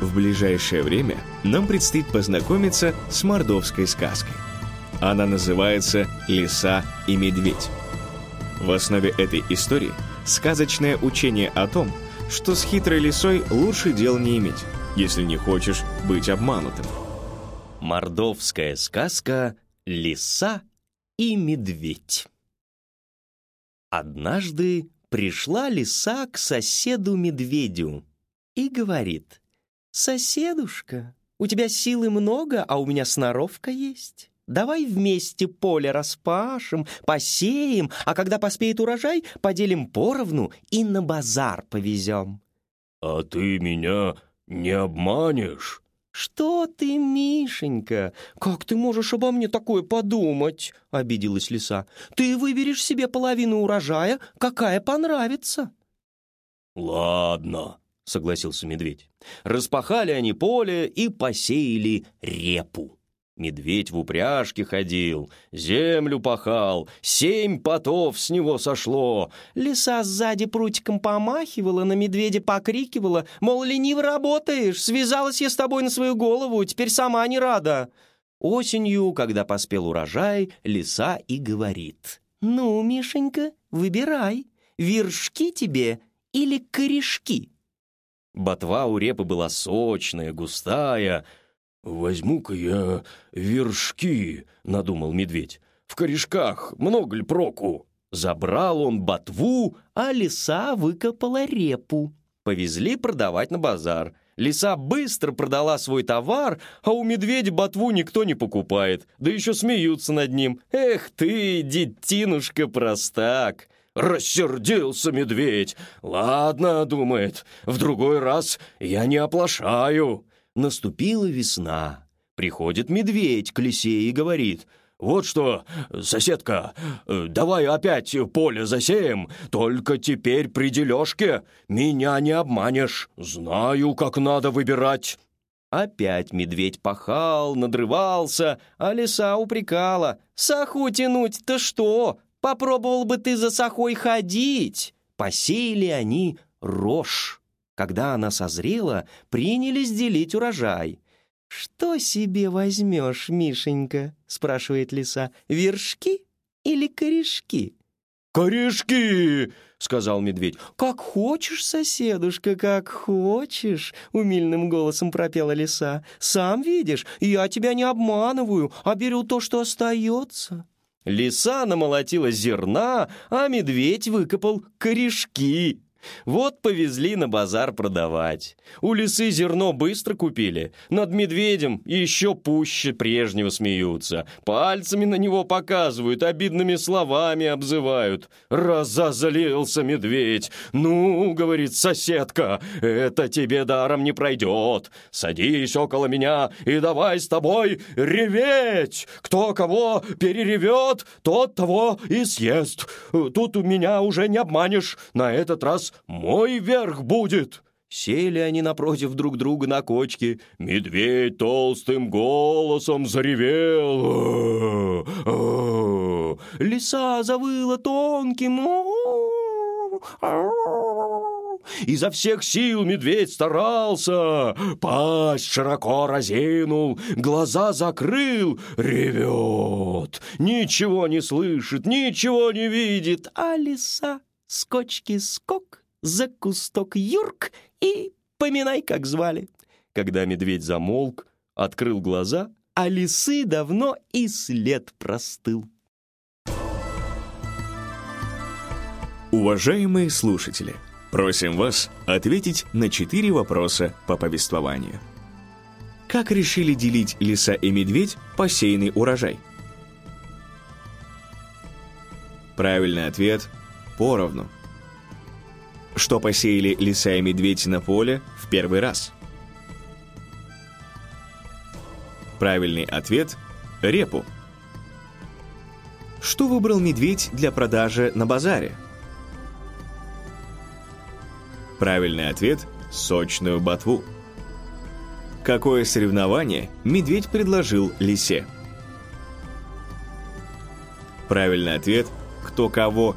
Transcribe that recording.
В ближайшее время нам предстоит познакомиться с мордовской сказкой. Она называется «Лиса и медведь». В основе этой истории сказочное учение о том, что с хитрой лисой лучше дел не иметь, если не хочешь быть обманутым. Мордовская сказка «Лиса и медведь». Однажды пришла лиса к соседу-медведю и говорит, «Соседушка, у тебя силы много, а у меня сноровка есть. Давай вместе поле распашем, посеем, а когда поспеет урожай, поделим поровну и на базар повезем». «А ты меня не обманешь?» «Что ты, Мишенька? Как ты можешь обо мне такое подумать?» — обиделась лиса. «Ты выберешь себе половину урожая, какая понравится». «Ладно», — согласился медведь. Распахали они поле и посеяли репу. Медведь в упряжке ходил, землю пахал, семь потов с него сошло. Лиса сзади прутиком помахивала, на медведя покрикивала, мол, лениво работаешь, связалась я с тобой на свою голову, теперь сама не рада. Осенью, когда поспел урожай, лиса и говорит, «Ну, Мишенька, выбирай, вершки тебе или корешки?» Ботва у репы была сочная, густая, «Возьму-ка я вершки», — надумал медведь. «В корешках много ли проку?» Забрал он ботву, а лиса выкопала репу. Повезли продавать на базар. Лиса быстро продала свой товар, а у медведя ботву никто не покупает, да еще смеются над ним. «Эх ты, детинушка-простак!» Рассердился медведь. «Ладно, — думает, — в другой раз я не оплошаю». Наступила весна. Приходит медведь к лисе и говорит, «Вот что, соседка, давай опять поле засеем, только теперь при дележке меня не обманешь, знаю, как надо выбирать». Опять медведь пахал, надрывался, а лиса упрекала. «Саху тянуть-то что? Попробовал бы ты за сахой ходить!» Посеяли они рожь. Когда она созрела, принялись делить урожай. «Что себе возьмешь, Мишенька?» — спрашивает лиса. «Вершки или корешки?» «Корешки!» — сказал медведь. «Как хочешь, соседушка, как хочешь!» — умильным голосом пропела лиса. «Сам видишь, я тебя не обманываю, а беру то, что остается». Лиса намолотила зерна, а медведь выкопал корешки. Вот повезли на базар продавать. У лисы зерно быстро купили. Над медведем еще пуще прежнего смеются. Пальцами на него показывают, обидными словами обзывают. Разозлился медведь. «Ну, — говорит соседка, — это тебе даром не пройдет. Садись около меня и давай с тобой реветь. Кто кого переревет, тот того и съест. Тут у меня уже не обманешь. На этот раз мой верх будет!» Сели они напротив друг друга на кочке. Медведь толстым голосом заревел. Лиса завыла тонким. Изо всех сил медведь старался, пасть широко разинул, глаза закрыл, ревет, ничего не слышит, ничего не видит, а лиса скочки-скок за кусток юрк и поминай, как звали. Когда медведь замолк, открыл глаза, а лисы давно и след простыл. Уважаемые слушатели, просим вас ответить на четыре вопроса по повествованию. Как решили делить лиса и медведь посеянный урожай? Правильный ответ – поровну. Что посеяли лиса и медведь на поле в первый раз? Правильный ответ – репу. Что выбрал медведь для продажи на базаре? Правильный ответ – сочную ботву. Какое соревнование медведь предложил лисе? Правильный ответ – кто кого